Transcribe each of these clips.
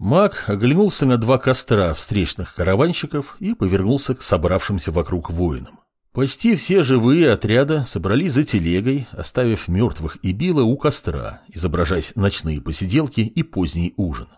Маг оглянулся на два костра встречных караванщиков и повернулся к собравшимся вокруг воинам. Почти все живые отряда собрались за телегой, оставив мертвых и била у костра, изображаясь ночные посиделки и поздний ужин.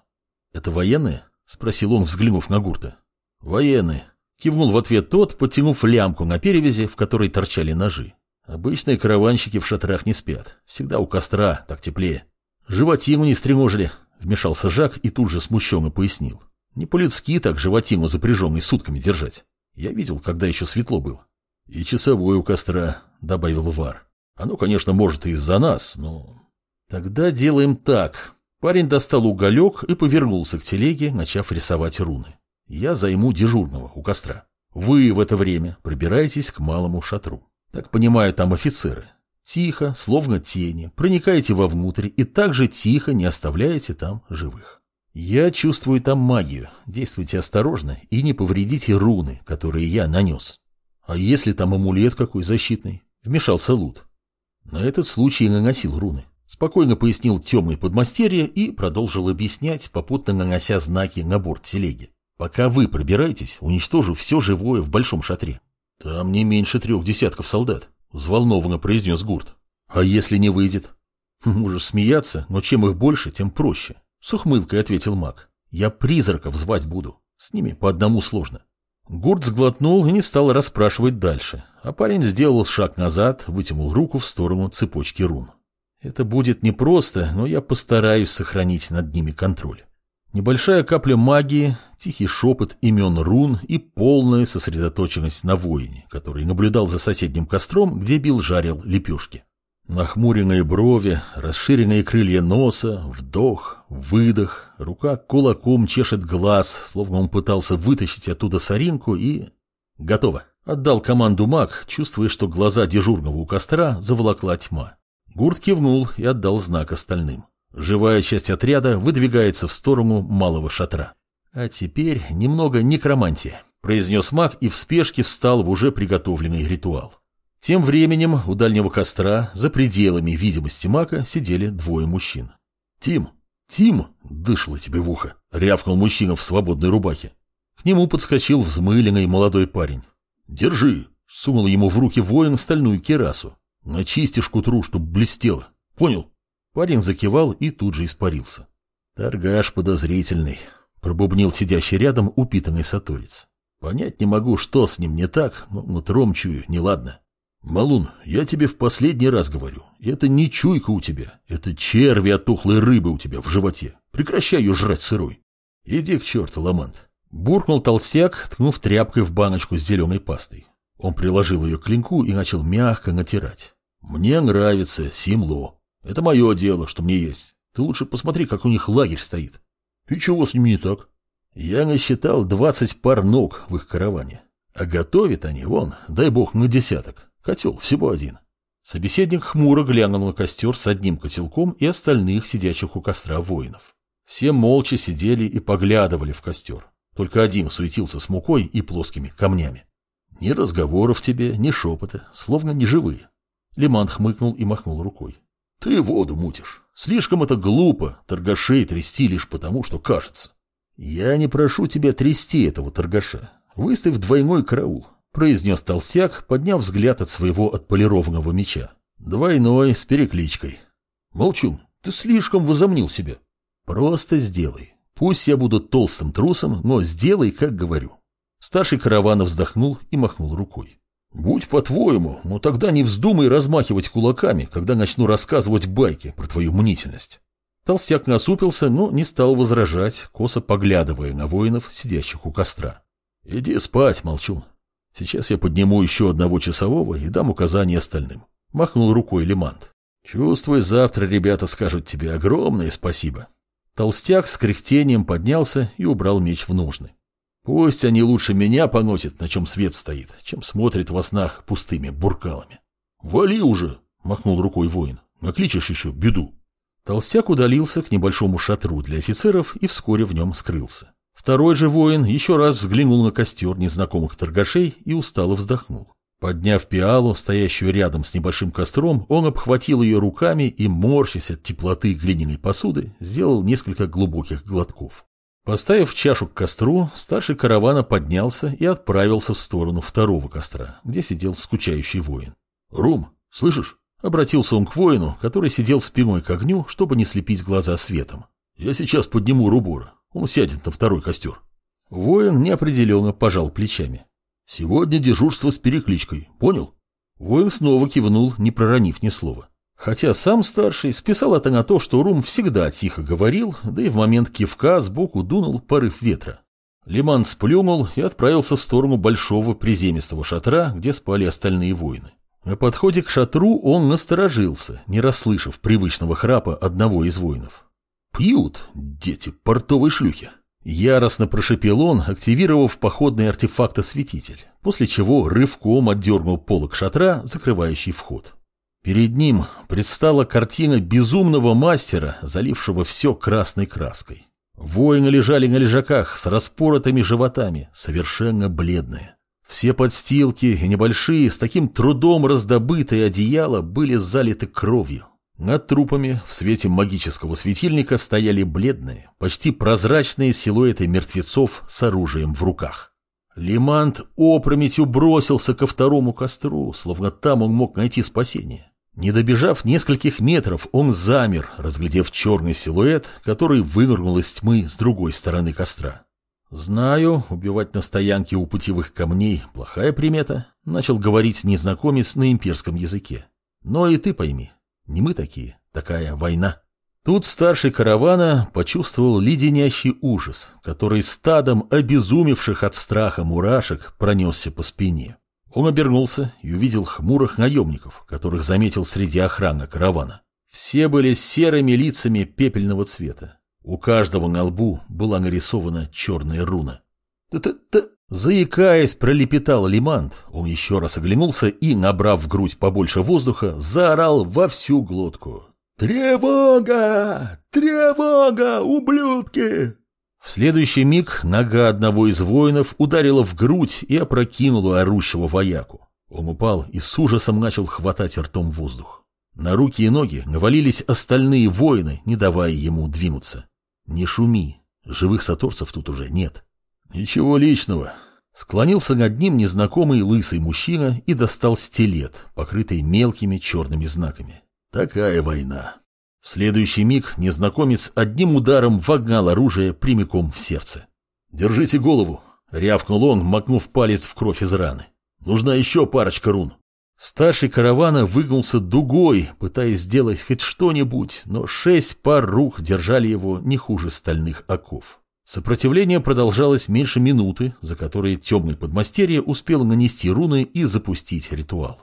«Это военные?» — спросил он, взглянув на Гурта. «Военные», — кивнул в ответ тот, подтянув лямку на перевязи, в которой торчали ножи. «Обычные караванщики в шатрах не спят. Всегда у костра, так теплее. Животину не стреножили», — вмешался Жак и тут же смущенно пояснил. «Не по-людски так животину запряженной сутками держать. Я видел, когда еще светло было». «И часовой у костра», — добавил Вар. «Оно, конечно, может и из-за нас, но...» «Тогда делаем так». Парень достал уголек и повернулся к телеге, начав рисовать руны. «Я займу дежурного у костра. Вы в это время пробираетесь к малому шатру. Так понимаю, там офицеры. Тихо, словно тени, проникаете вовнутрь и также тихо не оставляете там живых. Я чувствую там магию. Действуйте осторожно и не повредите руны, которые я нанес. А если там амулет какой защитный? Вмешался Лут. На этот случай наносил руны. Спокойно пояснил темный подмастерье и продолжил объяснять, попутно нанося знаки на борт телеги. Пока вы пробираетесь, уничтожу все живое в большом шатре. Там не меньше трех десятков солдат, взволнованно произнес Гурт. А если не выйдет? Можешь смеяться, но чем их больше, тем проще. С ухмылкой ответил маг. Я призраков звать буду. С ними по одному сложно. Гурт сглотнул и не стал расспрашивать дальше, а парень сделал шаг назад, вытянул руку в сторону цепочки рун. Это будет непросто, но я постараюсь сохранить над ними контроль. Небольшая капля магии, тихий шепот имен рун и полная сосредоточенность на воине, который наблюдал за соседним костром, где Бил жарил лепешки. Нахмуренные брови, расширенные крылья носа, вдох, выдох, рука кулаком чешет глаз, словно он пытался вытащить оттуда соринку и... Готово. Отдал команду маг, чувствуя, что глаза дежурного у костра заволокла тьма. Гурт кивнул и отдал знак остальным. Живая часть отряда выдвигается в сторону малого шатра. А теперь немного некромантия, произнес маг и в спешке встал в уже приготовленный ритуал. Тем временем у дальнего костра, за пределами видимости мака, сидели двое мужчин. «Тим! Тим!» — дышало тебе в ухо, — рявкнул мужчина в свободной рубахе. К нему подскочил взмыленный молодой парень. «Держи!» — сунул ему в руки воин стальную керасу. «Начистишь к утру, чтоб блестело. Понял?» Парень закивал и тут же испарился. «Торгаш подозрительный», — пробубнил сидящий рядом упитанный саторец. «Понять не могу, что с ним не так, но нутром чую, неладно. «Малун, я тебе в последний раз говорю, это не чуйка у тебя, это черви от тухлой рыбы у тебя в животе. Прекращай ее жрать сырой». «Иди к черту, Ламант», — буркнул толстяк, ткнув тряпкой в баночку с зеленой пастой. Он приложил ее к клинку и начал мягко натирать. «Мне нравится Симло. Это мое дело, что мне есть. Ты лучше посмотри, как у них лагерь стоит». «И чего с ними не так?» «Я насчитал двадцать пар ног в их караване. А готовят они, вон, дай бог, на десяток. Котел всего один. Собеседник хмуро глянул на костер с одним котелком и остальных сидящих у костра воинов. Все молча сидели и поглядывали в костер. Только один суетился с мукой и плоскими камнями. Ни разговоров тебе, ни шепота, словно не живые. Лиман хмыкнул и махнул рукой. Ты воду мутишь. Слишком это глупо, торгашей трясти лишь потому, что кажется. Я не прошу тебя трясти этого торгаша. Выставь двойной караул. — произнес толстяк, подняв взгляд от своего отполированного меча. «Двойной, с перекличкой». «Молчун, ты слишком возомнил себя». «Просто сделай. Пусть я буду толстым трусом, но сделай, как говорю». Старший каравана вздохнул и махнул рукой. «Будь по-твоему, но тогда не вздумай размахивать кулаками, когда начну рассказывать байки про твою мнительность». Толстяк насупился, но не стал возражать, косо поглядывая на воинов, сидящих у костра. «Иди спать, молчун. Сейчас я подниму еще одного часового и дам указания остальным. Махнул рукой Лемант. Чувствую, завтра ребята скажут тебе огромное спасибо. Толстяк с кряхтением поднялся и убрал меч в ножны. Пусть они лучше меня поносят, на чем свет стоит, чем смотрят во снах пустыми буркалами. «Вали уже!» — махнул рукой воин. «Накличешь еще беду!» Толстяк удалился к небольшому шатру для офицеров и вскоре в нем скрылся. Второй же воин еще раз взглянул на костер незнакомых торгашей и устало вздохнул. Подняв пиалу, стоящую рядом с небольшим костром, он обхватил ее руками и, морщась от теплоты глиняной посуды, сделал несколько глубоких глотков. Поставив чашу к костру, старший каравана поднялся и отправился в сторону второго костра, где сидел скучающий воин. «Рум, слышишь?» — обратился он к воину, который сидел спиной к огню, чтобы не слепить глаза светом. «Я сейчас подниму Рубора. Он сядет на второй костер». Воин неопределенно пожал плечами. «Сегодня дежурство с перекличкой, понял?» Воин снова кивнул, не проронив ни слова. Хотя сам старший списал это на то, что Рум всегда тихо говорил, да и в момент кивка сбоку дунул порыв ветра. Лиман сплюнул и отправился в сторону большого приземистого шатра, где спали остальные воины. На подходе к шатру он насторожился, не расслышав привычного храпа одного из воинов. «Пьют, дети, портовой шлюхи!» Яростно прошипел он, активировав походный артефакт-осветитель, после чего рывком отдернул полок шатра, закрывающий вход. Перед ним предстала картина безумного мастера, залившего все красной краской. Воины лежали на лежаках с распоротыми животами, совершенно бледные. Все подстилки и небольшие, с таким трудом раздобытые одеяла были залиты кровью. Над трупами в свете магического светильника стояли бледные, почти прозрачные силуэты мертвецов с оружием в руках. Лимант опрометью бросился ко второму костру, словно там он мог найти спасение. Не добежав нескольких метров, он замер, разглядев черный силуэт, который вынырнул из тьмы с другой стороны костра. «Знаю, убивать на стоянке у путевых камней – плохая примета», – начал говорить незнакомец на имперском языке. «Но и ты пойми, не мы такие, такая война». Тут старший каравана почувствовал леденящий ужас, который стадом обезумевших от страха мурашек пронесся по спине. Он обернулся и увидел хмурых наемников, которых заметил среди охраны каравана. Все были серыми лицами пепельного цвета. У каждого на лбу была нарисована черная руна. «Т-т-т...» Заикаясь, пролепетал Лимант. Он еще раз оглянулся и, набрав в грудь побольше воздуха, заорал во всю глотку. «Тревога! Тревога, ублюдки!» В следующий миг нога одного из воинов ударила в грудь и опрокинула орущего вояку. Он упал и с ужасом начал хватать ртом воздух. На руки и ноги навалились остальные воины, не давая ему двинуться. «Не шуми, живых саторцев тут уже нет». «Ничего личного». Склонился над ним незнакомый лысый мужчина и достал стилет, покрытый мелкими черными знаками. «Такая война». В следующий миг незнакомец одним ударом вогнал оружие прямиком в сердце. «Держите голову!» — рявкнул он, макнув палец в кровь из раны. «Нужна еще парочка рун». Старший каравана выгнулся дугой, пытаясь сделать хоть что-нибудь, но шесть пар рук держали его не хуже стальных оков. Сопротивление продолжалось меньше минуты, за которые темный подмастерье успел нанести руны и запустить ритуал.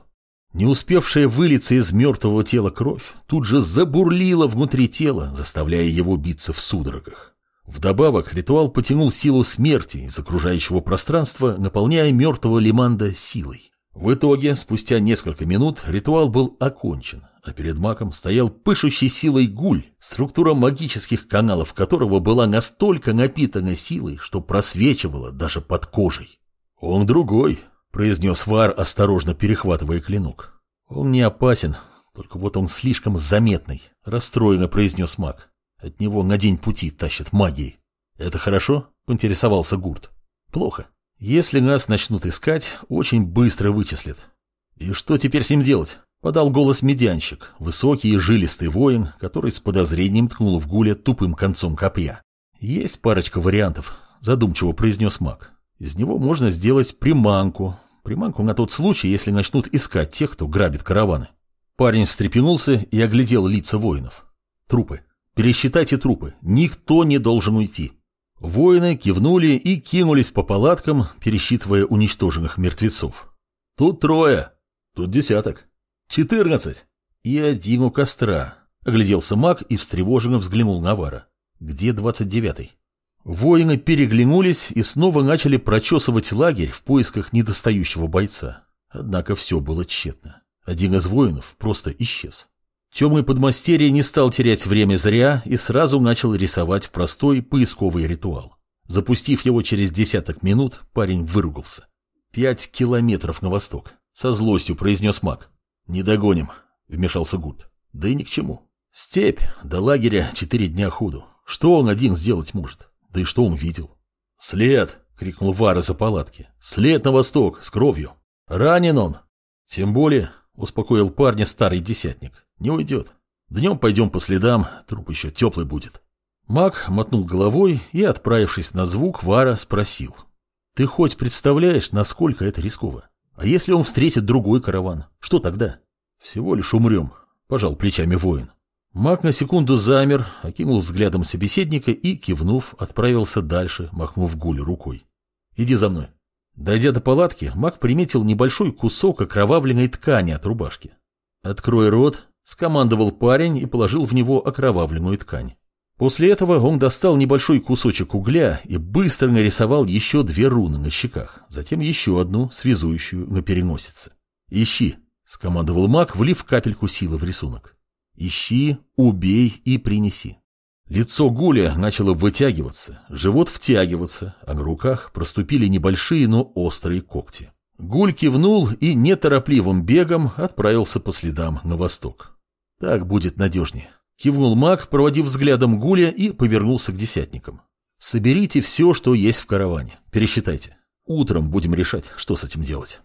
Не успевшая вылиться из мертвого тела кровь тут же забурлила внутри тела, заставляя его биться в судорогах. Вдобавок ритуал потянул силу смерти из окружающего пространства, наполняя мертвого Лиманда силой. В итоге, спустя несколько минут, ритуал был окончен, а перед маком стоял пышущий силой гуль, структура магических каналов которого была настолько напитана силой, что просвечивала даже под кожей. «Он другой», — произнес Вар, осторожно перехватывая клинок. «Он не опасен, только вот он слишком заметный», — расстроенно произнес маг. «От него на день пути тащит магией». «Это хорошо?» — поинтересовался Гурт. «Плохо. Если нас начнут искать, очень быстро вычислят». «И что теперь с ним делать?» — подал голос медянщик, высокий и жилистый воин, который с подозрением ткнул в гуля тупым концом копья. «Есть парочка вариантов», — задумчиво произнес маг. Из него можно сделать приманку. Приманку на тот случай, если начнут искать тех, кто грабит караваны. Парень встрепенулся и оглядел лица воинов. Трупы. Пересчитайте трупы. Никто не должен уйти. Воины кивнули и кинулись по палаткам, пересчитывая уничтоженных мертвецов. Тут трое. Тут десяток. Четырнадцать. И один у костра. Огляделся маг и встревоженно взглянул на Вара. Где двадцать девятый? Воины переглянулись и снова начали прочесывать лагерь в поисках недостающего бойца. Однако все было тщетно. Один из воинов просто исчез. Темный подмастерье не стал терять время зря и сразу начал рисовать простой поисковый ритуал. Запустив его через десяток минут, парень выругался. «Пять километров на восток», — со злостью произнес маг. «Не догоним», — вмешался Гурт. «Да и ни к чему. Степь, до лагеря четыре дня ходу. Что он один сделать может? Да и что он видел? «След!» — крикнул Вара за палатки. «След на восток, с кровью! Ранен он!» «Тем более», — успокоил парня старый десятник, — «не уйдет. Днем пойдем по следам, труп еще теплый будет». Маг мотнул головой и, отправившись на звук, Вара спросил. «Ты хоть представляешь, насколько это рисково? А если он встретит другой караван? Что тогда?» «Всего лишь умрем», — пожал плечами воин. Маг на секунду замер, окинул взглядом собеседника и, кивнув, отправился дальше, махнув Гулю рукой. «Иди за мной». Дойдя до палатки, маг приметил небольшой кусок окровавленной ткани от рубашки. «Открой рот», — скомандовал парень и положил в него окровавленную ткань. После этого он достал небольшой кусочек угля и быстро нарисовал еще две руны на щеках, затем еще одну, связующую на переносице. «Ищи», — скомандовал маг, влив капельку силы в рисунок. Ищи, убей и принеси. Лицо Гуля начало вытягиваться, живот втягиваться, а на руках проступили небольшие, но острые когти. Гуль кивнул и неторопливым бегом отправился по следам на восток. Так будет надежнее. Кивнул маг, проводив взглядом Гуля и повернулся к десятникам. Соберите все, что есть в караване. Пересчитайте. Утром будем решать, что с этим делать.